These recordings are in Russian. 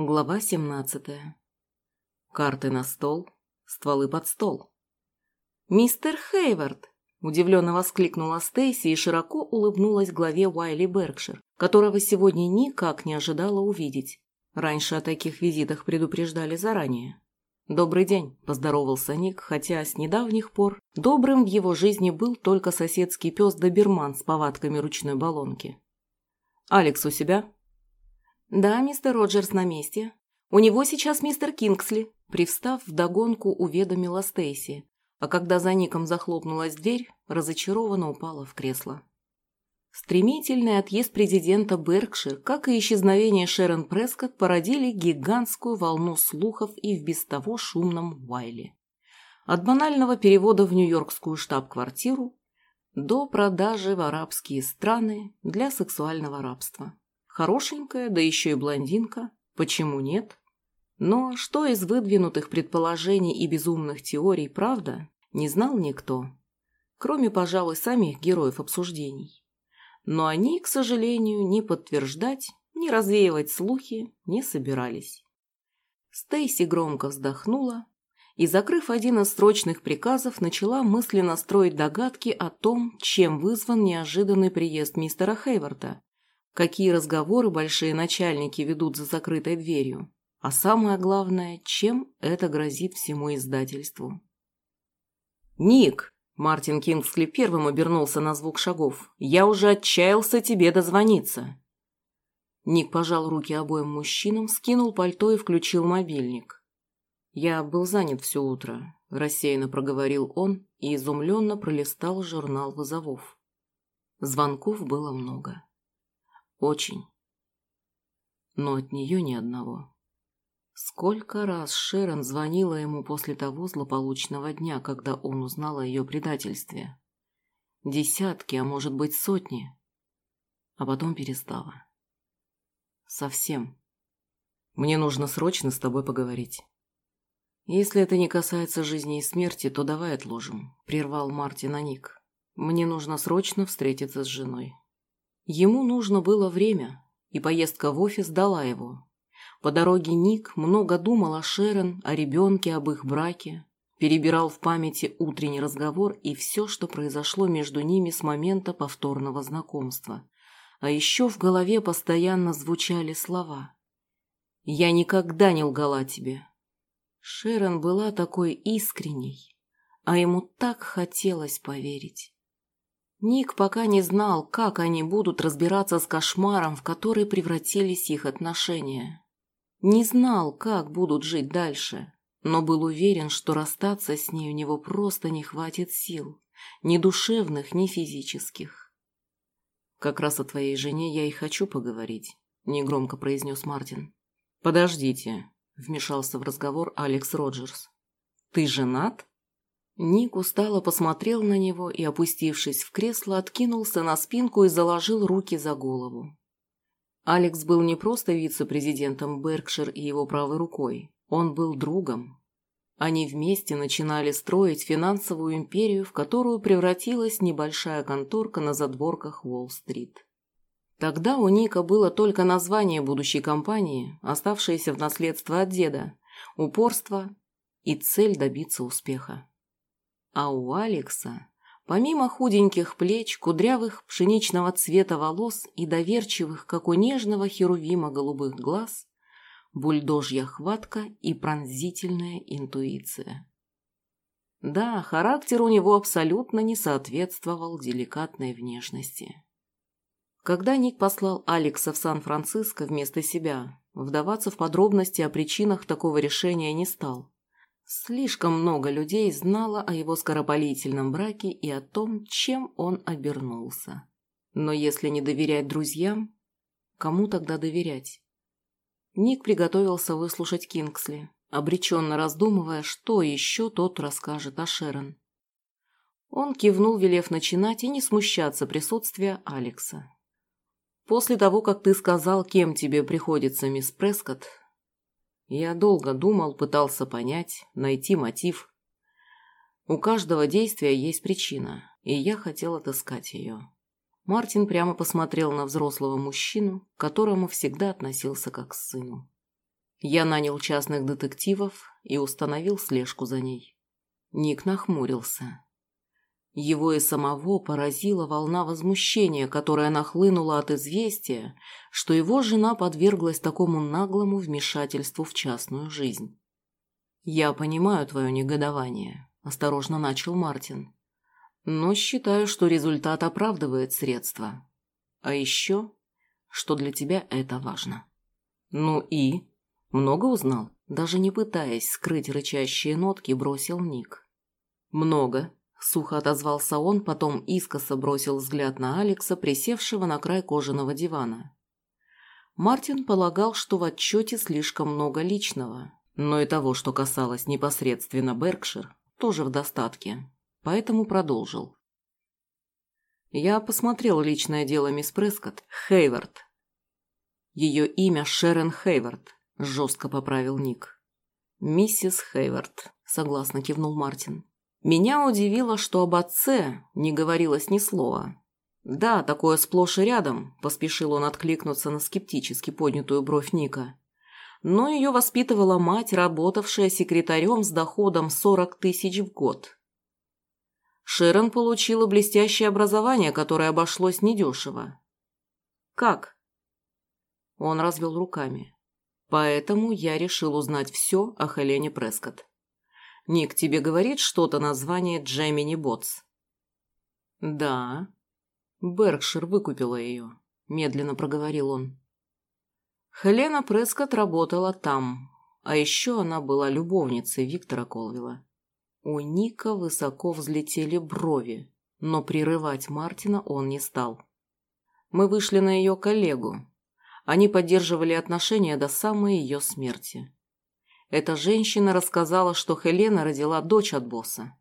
Глава 17. Карты на стол, стволы под стол. «Мистер Хейвард!» – удивленно воскликнула Стейси и широко улыбнулась главе Уайли Беркшир, которого сегодня никак не ожидала увидеть. Раньше о таких визитах предупреждали заранее. «Добрый день», – поздоровался Ник, хотя с недавних пор добрым в его жизни был только соседский пес Доберман с повадками ручной баллонки. «Алекс у себя?» «Да, мистер Роджерс на месте. У него сейчас мистер Кингсли», – привстав вдогонку, уведомила Стейси, а когда за Ником захлопнулась дверь, разочарованно упала в кресло. Стремительный отъезд президента Беркшир, как и исчезновение Шерон Прескотт, породили гигантскую волну слухов и в без того шумном Уайле. От банального перевода в нью-йоркскую штаб-квартиру до продажи в арабские страны для сексуального рабства. Хорошенькая, да еще и блондинка. Почему нет? Но что из выдвинутых предположений и безумных теорий правда, не знал никто. Кроме, пожалуй, самих героев обсуждений. Но они, к сожалению, ни подтверждать, ни развеивать слухи не собирались. Стейси громко вздохнула и, закрыв один из срочных приказов, начала мысленно строить догадки о том, чем вызван неожиданный приезд мистера Хейварда какие разговоры большие начальники ведут за закрытой дверью, а самое главное, чем это грозит всему издательству. «Ник!» – Мартин Кингсли первым обернулся на звук шагов. «Я уже отчаялся тебе дозвониться!» Ник пожал руки обоим мужчинам, скинул пальто и включил мобильник. «Я был занят все утро», – рассеянно проговорил он и изумленно пролистал журнал вызовов. Звонков было много. Очень. Но от нее ни одного. Сколько раз Шерон звонила ему после того злополучного дня, когда он узнал о ее предательстве? Десятки, а может быть сотни. А потом перестала. Совсем. Мне нужно срочно с тобой поговорить. Если это не касается жизни и смерти, то давай отложим, прервал Мартин Ник. Мне нужно срочно встретиться с женой. Ему нужно было время, и поездка в офис дала его. По дороге Ник много думал о Шерон, о ребенке, об их браке. Перебирал в памяти утренний разговор и все, что произошло между ними с момента повторного знакомства. А еще в голове постоянно звучали слова. «Я никогда не лгала тебе». Шерон была такой искренней, а ему так хотелось поверить. Ник пока не знал, как они будут разбираться с кошмаром, в который превратились их отношения. Не знал, как будут жить дальше, но был уверен, что расстаться с ней у него просто не хватит сил, ни душевных, ни физических. «Как раз о твоей жене я и хочу поговорить», – негромко произнес Мартин. «Подождите», – вмешался в разговор Алекс Роджерс. «Ты женат?» Ник устало посмотрел на него и, опустившись в кресло, откинулся на спинку и заложил руки за голову. Алекс был не просто вице-президентом Беркшир и его правой рукой, он был другом. Они вместе начинали строить финансовую империю, в которую превратилась небольшая конторка на задворках Уолл-стрит. Тогда у Ника было только название будущей компании, оставшееся в наследство от деда, упорство и цель добиться успеха. А у Алекса, помимо худеньких плеч, кудрявых пшеничного цвета волос и доверчивых, как у нежного херувима голубых глаз, бульдожья хватка и пронзительная интуиция. Да, характер у него абсолютно не соответствовал деликатной внешности. Когда Ник послал Алекса в Сан-Франциско вместо себя, вдаваться в подробности о причинах такого решения не стал. Слишком много людей знало о его скоропалительном браке и о том, чем он обернулся. Но если не доверять друзьям, кому тогда доверять? Ник приготовился выслушать Кингсли, обреченно раздумывая, что еще тот расскажет о Шерон. Он кивнул, велев начинать и не смущаться присутствия Алекса. «После того, как ты сказал, кем тебе приходится мисс Прескотт, я долго думал, пытался понять, найти мотив. У каждого действия есть причина, и я хотел отыскать ее. Мартин прямо посмотрел на взрослого мужчину, к которому всегда относился как к сыну. Я нанял частных детективов и установил слежку за ней. Ник нахмурился. Его и самого поразила волна возмущения, которая нахлынула от известия, что его жена подверглась такому наглому вмешательству в частную жизнь. «Я понимаю твое негодование», – осторожно начал Мартин. «Но считаю, что результат оправдывает средства. А еще, что для тебя это важно». «Ну и?» «Много узнал?» Даже не пытаясь скрыть рычащие нотки, бросил Ник. «Много», – сухо отозвался он, потом искоса бросил взгляд на Алекса, присевшего на край кожаного дивана. Мартин полагал, что в отчете слишком много личного, но и того, что касалось непосредственно Беркшир, тоже в достатке, поэтому продолжил. Я посмотрел личное дело мисс Прескотт, Хейвард. Ее имя Шерон Хейвард, жестко поправил Ник. Миссис Хейвард, согласно кивнул Мартин. Меня удивило, что об отце не говорилось ни слова. Да, такое сплошь и рядом, поспешил он откликнуться на скептически поднятую бровь Ника но ее воспитывала мать, работавшая секретарем с доходом 40 тысяч в год. Шерон получила блестящее образование, которое обошлось недешево. «Как?» Он развел руками. «Поэтому я решил узнать все о Хелене Прескотт. Ник тебе говорит что-то название Джемини Ботс?» «Да». Беркшир выкупила ее, медленно проговорил он. Хелена Прескотт работала там, а еще она была любовницей Виктора Колвилла. У Ника высоко взлетели брови, но прерывать Мартина он не стал. Мы вышли на ее коллегу. Они поддерживали отношения до самой ее смерти. Эта женщина рассказала, что Хелена родила дочь от босса.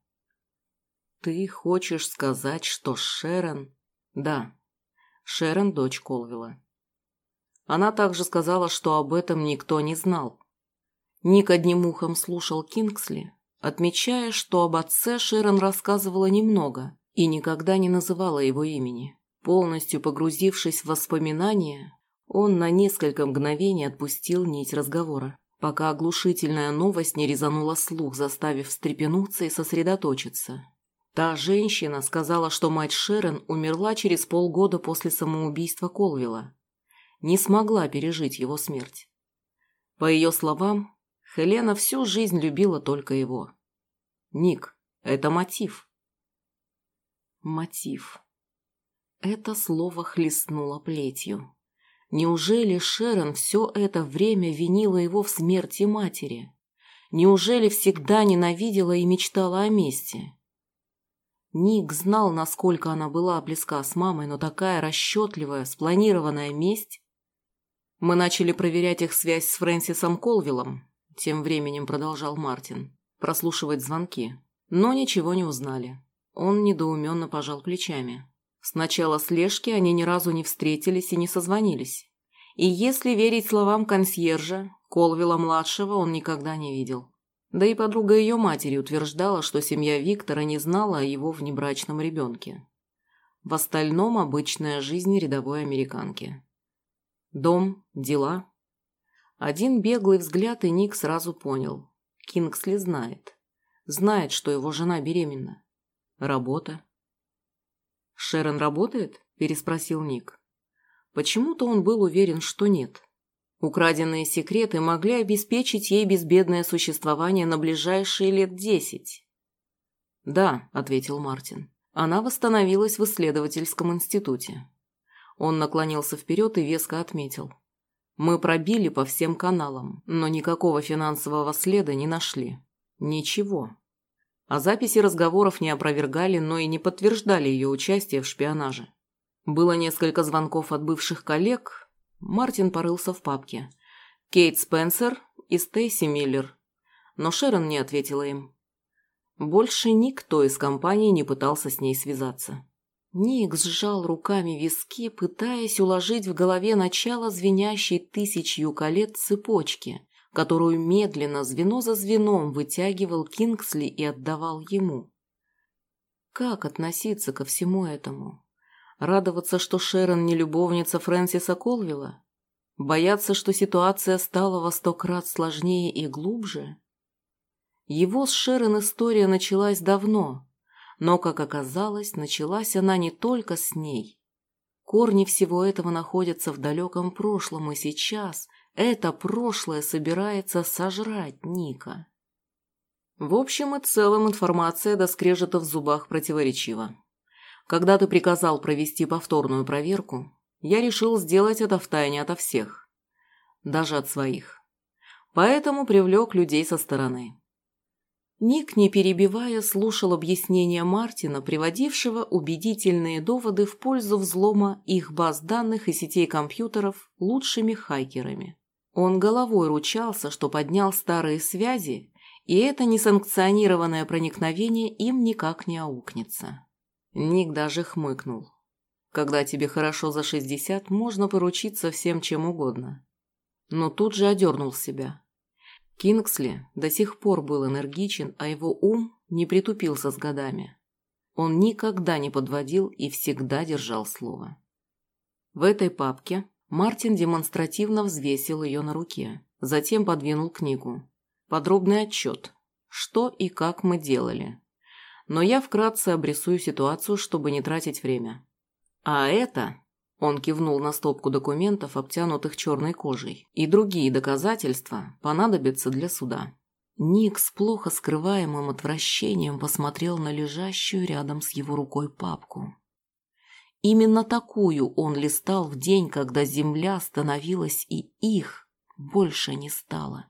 «Ты хочешь сказать, что Шерон...» «Да, Шерон – дочь Колвилла. Она также сказала, что об этом никто не знал. Ник одним ухом слушал Кингсли, отмечая, что об отце Шерон рассказывала немного и никогда не называла его имени. Полностью погрузившись в воспоминания, он на несколько мгновений отпустил нить разговора, пока оглушительная новость не резанула слух, заставив встрепенуться и сосредоточиться. Та женщина сказала, что мать Шерон умерла через полгода после самоубийства Колвилла не смогла пережить его смерть. По ее словам, Хелена всю жизнь любила только его. Ник – это мотив. Мотив. Это слово хлестнуло плетью. Неужели Шерон все это время винила его в смерти матери? Неужели всегда ненавидела и мечтала о мести? Ник знал, насколько она была близка с мамой, но такая расчетливая, спланированная месть мы начали проверять их связь с Фрэнсисом Колвиллом, тем временем продолжал Мартин, прослушивать звонки, но ничего не узнали. Он недоуменно пожал плечами. С начала слежки они ни разу не встретились и не созвонились. И если верить словам консьержа, Колвилла-младшего он никогда не видел. Да и подруга ее матери утверждала, что семья Виктора не знала о его внебрачном ребенке. В остальном обычная жизнь рядовой американки. Дом, дела. Один беглый взгляд, и Ник сразу понял. Кингсли знает. Знает, что его жена беременна. Работа. «Шерон работает?» – переспросил Ник. Почему-то он был уверен, что нет. Украденные секреты могли обеспечить ей безбедное существование на ближайшие лет десять. «Да», – ответил Мартин. Она восстановилась в исследовательском институте. Он наклонился вперед и веско отметил. Мы пробили по всем каналам, но никакого финансового следа не нашли. Ничего. А записи разговоров не опровергали, но и не подтверждали ее участие в шпионаже. Было несколько звонков от бывших коллег. Мартин порылся в папке. Кейт Спенсер и Стейси Миллер. Но Шерон не ответила им. Больше никто из компании не пытался с ней связаться. Ник сжал руками виски, пытаясь уложить в голове начало звенящей тысячью колец цепочки, которую медленно, звено за звеном, вытягивал Кингсли и отдавал ему. Как относиться ко всему этому? Радоваться, что Шерон не любовница Фрэнсиса Колвилла? Бояться, что ситуация стала во сто крат сложнее и глубже? Его с Шерон история началась давно, но, как оказалось, началась она не только с ней. Корни всего этого находятся в далеком прошлом, и сейчас это прошлое собирается сожрать Ника. В общем и целом информация до скрежета в зубах противоречива. Когда ты приказал провести повторную проверку, я решил сделать это втайне ото всех. Даже от своих. Поэтому привлек людей со стороны. Ник, не перебивая, слушал объяснения Мартина, приводившего убедительные доводы в пользу взлома их баз данных и сетей компьютеров лучшими хакерами. Он головой ручался, что поднял старые связи, и это несанкционированное проникновение им никак не аукнется. Ник даже хмыкнул. Когда тебе хорошо за шестьдесят, можно поручиться всем чем угодно. Но тут же одернул себя. Кингсли до сих пор был энергичен, а его ум не притупился с годами. Он никогда не подводил и всегда держал слово. В этой папке Мартин демонстративно взвесил ее на руке, затем подвинул книгу. Подробный отчет. Что и как мы делали. Но я вкратце обрисую ситуацию, чтобы не тратить время. А это он кивнул на стопку документов, обтянутых черной кожей. «И другие доказательства понадобятся для суда». Ник с плохо скрываемым отвращением посмотрел на лежащую рядом с его рукой папку. Именно такую он листал в день, когда земля остановилась и их больше не стало.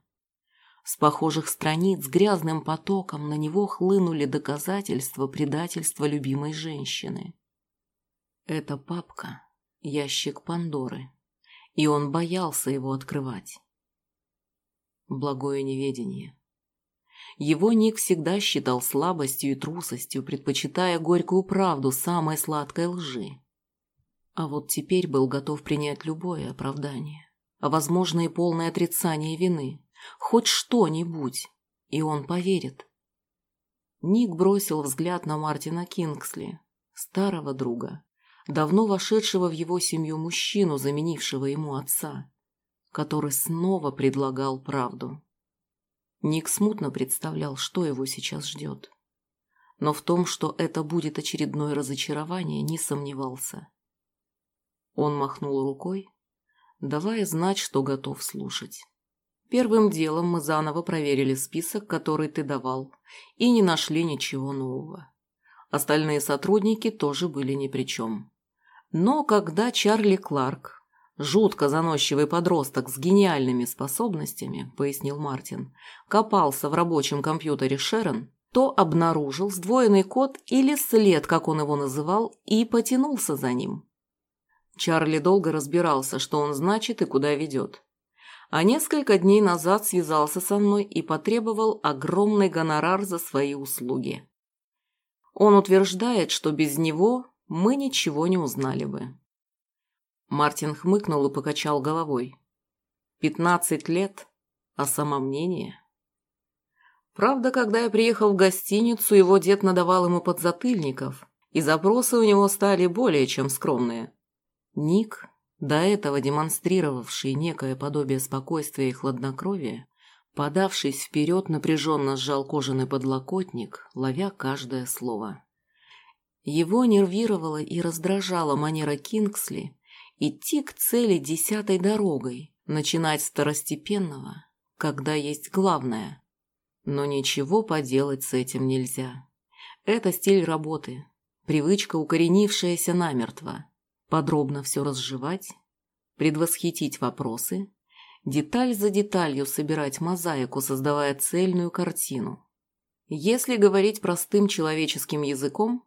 С похожих страниц грязным потоком на него хлынули доказательства предательства любимой женщины. Эта папка ящик Пандоры, и он боялся его открывать. Благое неведение. Его Ник всегда считал слабостью и трусостью, предпочитая горькую правду самой сладкой лжи. А вот теперь был готов принять любое оправдание, а возможно и полное отрицание вины, хоть что-нибудь, и он поверит. Ник бросил взгляд на Мартина Кингсли, старого друга, давно вошедшего в его семью мужчину, заменившего ему отца, который снова предлагал правду. Ник смутно представлял, что его сейчас ждет. Но в том, что это будет очередное разочарование, не сомневался. Он махнул рукой, давая знать, что готов слушать. Первым делом мы заново проверили список, который ты давал, и не нашли ничего нового. Остальные сотрудники тоже были ни при чем. Но когда Чарли Кларк, жутко заносчивый подросток с гениальными способностями, пояснил Мартин, копался в рабочем компьютере Шерон, то обнаружил сдвоенный код или след, как он его называл, и потянулся за ним. Чарли долго разбирался, что он значит и куда ведет. А несколько дней назад связался со мной и потребовал огромный гонорар за свои услуги. Он утверждает, что без него мы ничего не узнали бы. Мартин хмыкнул и покачал головой. Пятнадцать лет, а самомнение? Правда, когда я приехал в гостиницу, его дед надавал ему подзатыльников, и запросы у него стали более чем скромные. Ник, до этого демонстрировавший некое подобие спокойствия и хладнокровия, подавшись вперед, напряженно сжал кожаный подлокотник, ловя каждое слово. Его нервировала и раздражала манера Кингсли идти к цели десятой дорогой, начинать с второстепенного, когда есть главное. Но ничего поделать с этим нельзя. Это стиль работы, привычка, укоренившаяся намертво. Подробно все разжевать, предвосхитить вопросы, деталь за деталью собирать мозаику, создавая цельную картину. Если говорить простым человеческим языком,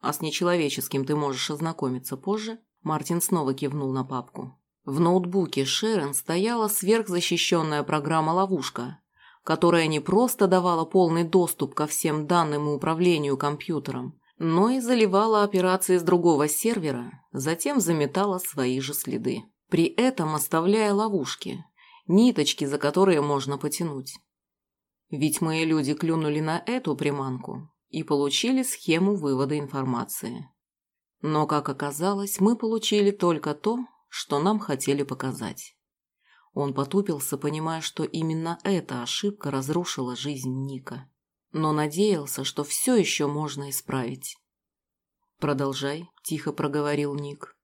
а с нечеловеческим ты можешь ознакомиться позже, Мартин снова кивнул на папку. В ноутбуке Шерон стояла сверхзащищенная программа-ловушка, которая не просто давала полный доступ ко всем данным и управлению компьютером, но и заливала операции с другого сервера, затем заметала свои же следы. При этом оставляя ловушки, ниточки, за которые можно потянуть. Ведь мои люди клюнули на эту приманку, и получили схему вывода информации. Но, как оказалось, мы получили только то, что нам хотели показать. Он потупился, понимая, что именно эта ошибка разрушила жизнь Ника. Но надеялся, что все еще можно исправить. «Продолжай», – тихо проговорил Ник.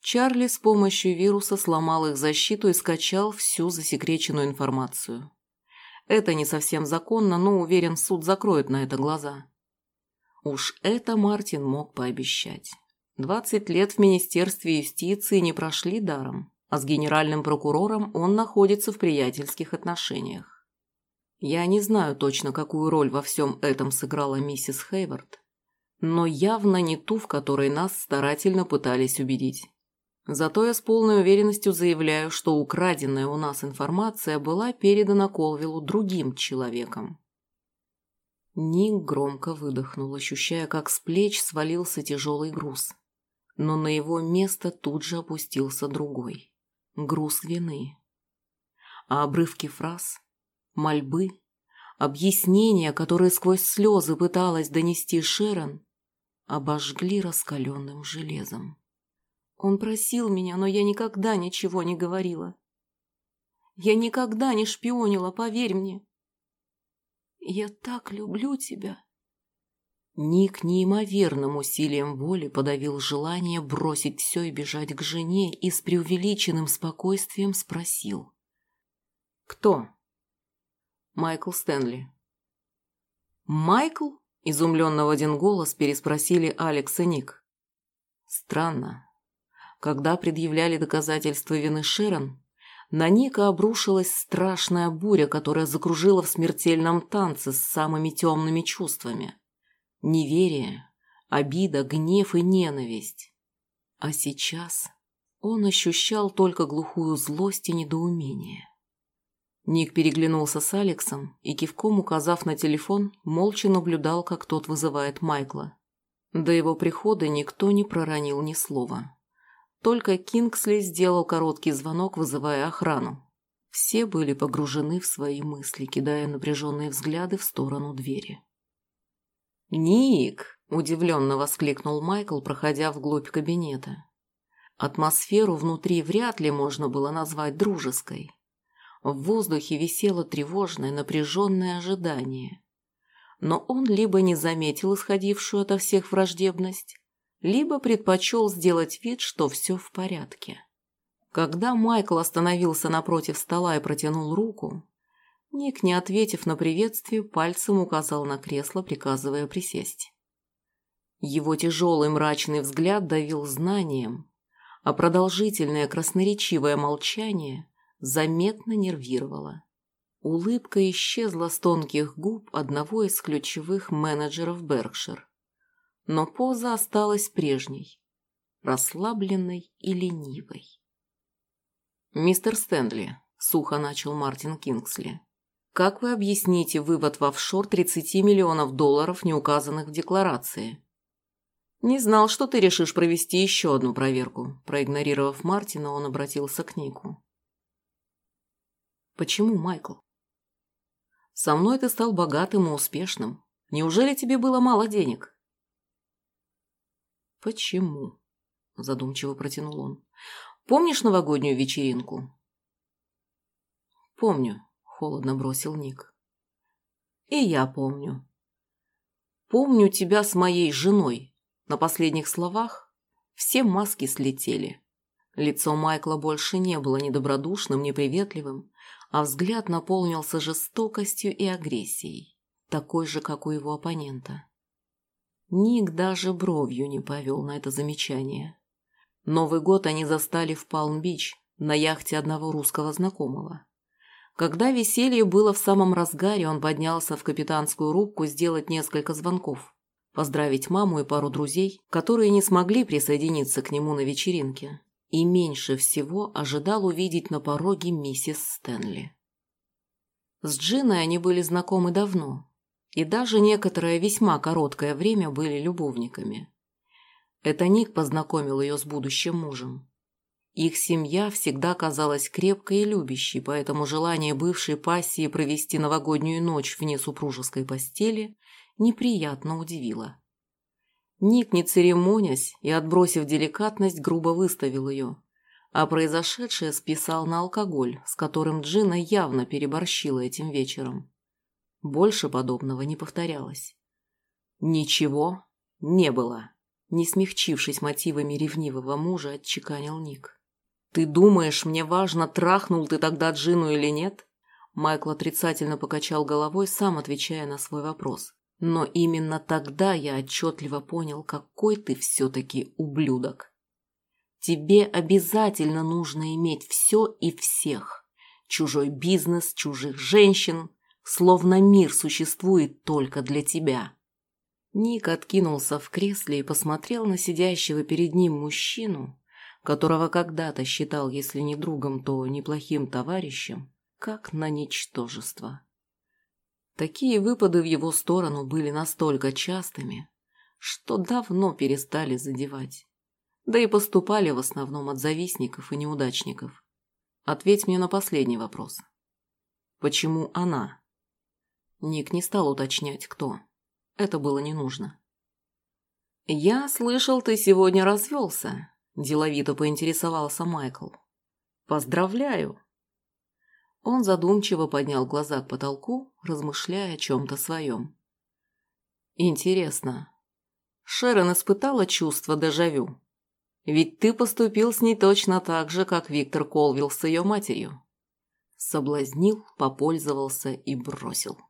Чарли с помощью вируса сломал их защиту и скачал всю засекреченную информацию. Это не совсем законно, но, уверен, суд закроет на это глаза. Уж это Мартин мог пообещать. Двадцать лет в Министерстве юстиции не прошли даром, а с генеральным прокурором он находится в приятельских отношениях. Я не знаю точно, какую роль во всем этом сыграла миссис Хейвард, но явно не ту, в которой нас старательно пытались убедить. Зато я с полной уверенностью заявляю, что украденная у нас информация была передана Колвиллу другим человеком. Ник громко выдохнул, ощущая, как с плеч свалился тяжелый груз. Но на его место тут же опустился другой. Груз вины. А обрывки фраз, мольбы, объяснения, которые сквозь слезы пыталась донести Шерон, обожгли раскаленным железом. Он просил меня, но я никогда ничего не говорила. Я никогда не шпионила, поверь мне. Я так люблю тебя. Ник неимоверным усилием воли подавил желание бросить все и бежать к жене и с преувеличенным спокойствием спросил. «Кто?» «Майкл Стэнли». «Майкл?» – изумленно в один голос переспросили Алекс и Ник. Странно. Когда предъявляли доказательства вины Шерон, на Ника обрушилась страшная буря, которая закружила в смертельном танце с самыми темными чувствами. Неверие, обида, гнев и ненависть. А сейчас он ощущал только глухую злость и недоумение. Ник переглянулся с Алексом и, кивком указав на телефон, молча наблюдал, как тот вызывает Майкла. До его прихода никто не проронил ни слова. Только Кингсли сделал короткий звонок, вызывая охрану. Все были погружены в свои мысли, кидая напряженные взгляды в сторону двери. «Ник!» – удивленно воскликнул Майкл, проходя вглубь кабинета. Атмосферу внутри вряд ли можно было назвать дружеской. В воздухе висело тревожное, напряженное ожидание. Но он либо не заметил исходившую ото всех враждебность, либо предпочел сделать вид, что все в порядке. Когда Майкл остановился напротив стола и протянул руку, Ник, не ответив на приветствие, пальцем указал на кресло, приказывая присесть. Его тяжелый мрачный взгляд давил знанием, а продолжительное красноречивое молчание заметно нервировало. Улыбка исчезла с тонких губ одного из ключевых менеджеров Беркшир но поза осталась прежней, расслабленной и ленивой. «Мистер Стэнли», — сухо начал Мартин Кингсли, «как вы объясните вывод в офшор 30 миллионов долларов, не указанных в декларации?» «Не знал, что ты решишь провести еще одну проверку», проигнорировав Мартина, он обратился к Нику. «Почему, Майкл?» «Со мной ты стал богатым и успешным. Неужели тебе было мало денег?» «Почему?» – задумчиво протянул он. «Помнишь новогоднюю вечеринку?» «Помню», – холодно бросил Ник. «И я помню. Помню тебя с моей женой». На последних словах все маски слетели. Лицо Майкла больше не было ни добродушным, ни приветливым, а взгляд наполнился жестокостью и агрессией, такой же, как у его оппонента. Ник даже бровью не повел на это замечание. Новый год они застали в Палм-Бич, на яхте одного русского знакомого. Когда веселье было в самом разгаре, он поднялся в капитанскую рубку сделать несколько звонков, поздравить маму и пару друзей, которые не смогли присоединиться к нему на вечеринке, и меньше всего ожидал увидеть на пороге миссис Стэнли. С Джиной они были знакомы давно, и даже некоторое весьма короткое время были любовниками. Это Ник познакомил ее с будущим мужем. Их семья всегда казалась крепкой и любящей, поэтому желание бывшей пассии провести новогоднюю ночь вне супружеской постели неприятно удивило. Ник, не церемонясь и отбросив деликатность, грубо выставил ее, а произошедшее списал на алкоголь, с которым Джина явно переборщила этим вечером. Больше подобного не повторялось. Ничего не было. Не смягчившись мотивами ревнивого мужа, отчеканил Ник. «Ты думаешь, мне важно, трахнул ты тогда Джину или нет?» Майкл отрицательно покачал головой, сам отвечая на свой вопрос. «Но именно тогда я отчетливо понял, какой ты все-таки ублюдок. Тебе обязательно нужно иметь все и всех. Чужой бизнес, чужих женщин, словно мир существует только для тебя». Ник откинулся в кресле и посмотрел на сидящего перед ним мужчину, которого когда-то считал, если не другом, то неплохим товарищем, как на ничтожество. Такие выпады в его сторону были настолько частыми, что давно перестали задевать. Да и поступали в основном от завистников и неудачников. Ответь мне на последний вопрос. Почему она? Ник не стал уточнять, кто. Это было не нужно. «Я слышал, ты сегодня развелся», – деловито поинтересовался Майкл. «Поздравляю!» Он задумчиво поднял глаза к потолку, размышляя о чем-то своем. «Интересно, Шерон испытала чувство дежавю? Ведь ты поступил с ней точно так же, как Виктор Колвилл с ее матерью». Соблазнил, попользовался и бросил.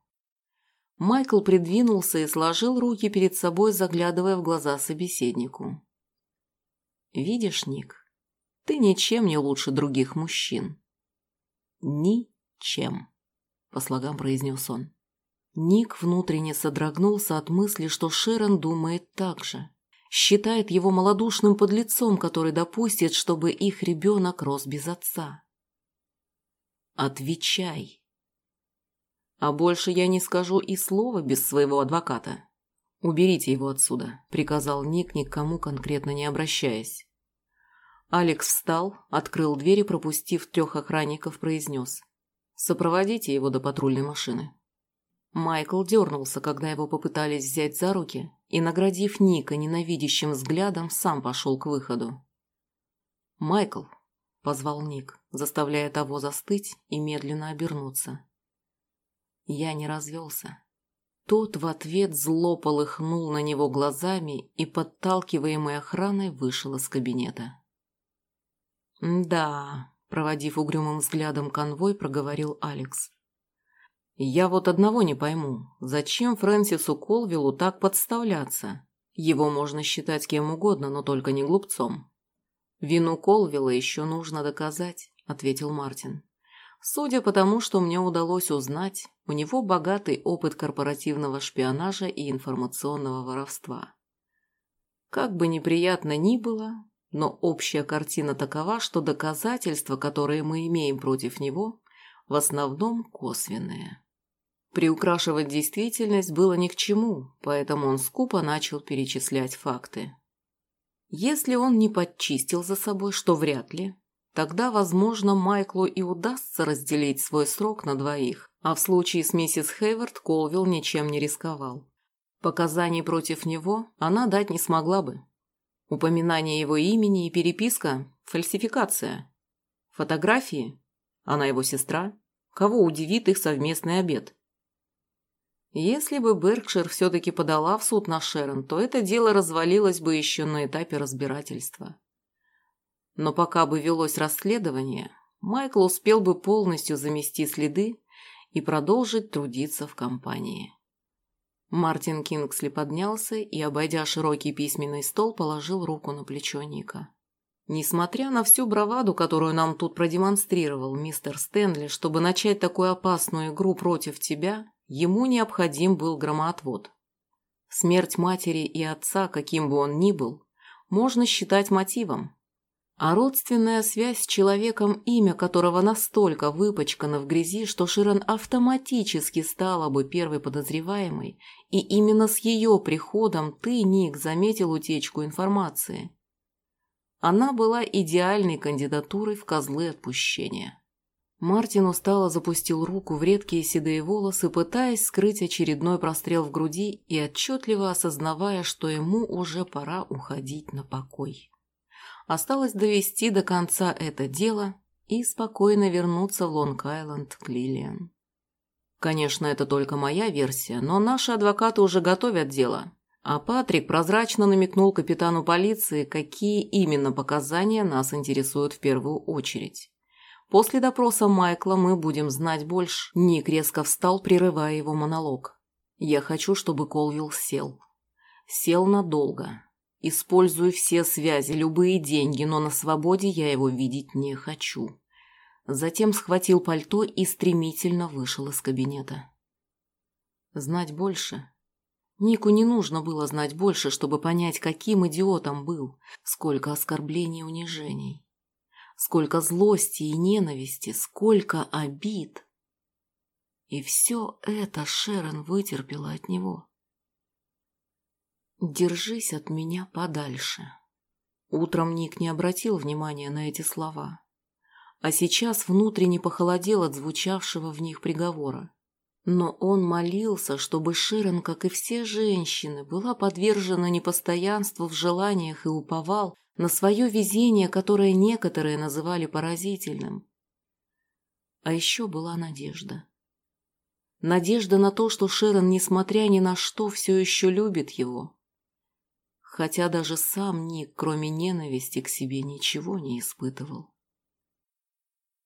Майкл придвинулся и сложил руки перед собой, заглядывая в глаза собеседнику. «Видишь, Ник, ты ничем не лучше других мужчин». «Ничем», — по слогам произнес он. Ник внутренне содрогнулся от мысли, что Шерон думает так же. Считает его малодушным подлецом, который допустит, чтобы их ребенок рос без отца. «Отвечай», а больше я не скажу и слова без своего адвоката. «Уберите его отсюда», – приказал Ник, никому конкретно не обращаясь. Алекс встал, открыл дверь и, пропустив трех охранников, произнес. «Сопроводите его до патрульной машины». Майкл дернулся, когда его попытались взять за руки, и, наградив Ника ненавидящим взглядом, сам пошел к выходу. «Майкл», – позвал Ник, заставляя того застыть и медленно обернуться. Я не развелся. Тот в ответ зло полыхнул на него глазами и, подталкиваемый охраной, вышел из кабинета. «Да», – проводив угрюмым взглядом конвой, проговорил Алекс. «Я вот одного не пойму. Зачем Фрэнсису Колвиллу так подставляться? Его можно считать кем угодно, но только не глупцом». «Вину Колвилла еще нужно доказать», – ответил Мартин. Судя по тому, что мне удалось узнать, у него богатый опыт корпоративного шпионажа и информационного воровства. Как бы неприятно ни было, но общая картина такова, что доказательства, которые мы имеем против него, в основном косвенные. Приукрашивать действительность было ни к чему, поэтому он скупо начал перечислять факты. Если он не подчистил за собой, что вряд ли, Тогда, возможно, Майклу и удастся разделить свой срок на двоих, а в случае с миссис Хейвард Колвилл ничем не рисковал. Показаний против него она дать не смогла бы. Упоминание его имени и переписка – фальсификация. Фотографии – она его сестра. Кого удивит их совместный обед? Если бы Беркшир все-таки подала в суд на Шерон, то это дело развалилось бы еще на этапе разбирательства. Но пока бы велось расследование, Майкл успел бы полностью замести следы и продолжить трудиться в компании. Мартин Кингсли поднялся и, обойдя широкий письменный стол, положил руку на плечо Ника. Несмотря на всю браваду, которую нам тут продемонстрировал мистер Стэнли, чтобы начать такую опасную игру против тебя, ему необходим был громоотвод. Смерть матери и отца, каким бы он ни был, можно считать мотивом, а родственная связь с человеком, имя которого настолько выпачкано в грязи, что Широн автоматически стала бы первой подозреваемой, и именно с ее приходом ты, Ник, заметил утечку информации. Она была идеальной кандидатурой в козлы отпущения. Мартин устало запустил руку в редкие седые волосы, пытаясь скрыть очередной прострел в груди и отчетливо осознавая, что ему уже пора уходить на покой. Осталось довести до конца это дело и спокойно вернуться в Лонг-Айленд к Лилиан. Конечно, это только моя версия, но наши адвокаты уже готовят дело. А Патрик прозрачно намекнул капитану полиции, какие именно показания нас интересуют в первую очередь. После допроса Майкла мы будем знать больше. Ник резко встал, прерывая его монолог. Я хочу, чтобы Колвилл сел. Сел надолго. Использую все связи, любые деньги, но на свободе я его видеть не хочу. Затем схватил пальто и стремительно вышел из кабинета. Знать больше? Нику не нужно было знать больше, чтобы понять, каким идиотом был, сколько оскорблений и унижений. Сколько злости и ненависти, сколько обид. И все это Шерон вытерпела от него. «Держись от меня подальше». Утром Ник не обратил внимания на эти слова, а сейчас внутренне похолодел от звучавшего в них приговора. Но он молился, чтобы Шерон, как и все женщины, была подвержена непостоянству в желаниях и уповал, на свое везение, которое некоторые называли поразительным. А еще была надежда. Надежда на то, что Шерон, несмотря ни на что, все еще любит его. Хотя даже сам Ник, кроме ненависти к себе, ничего не испытывал.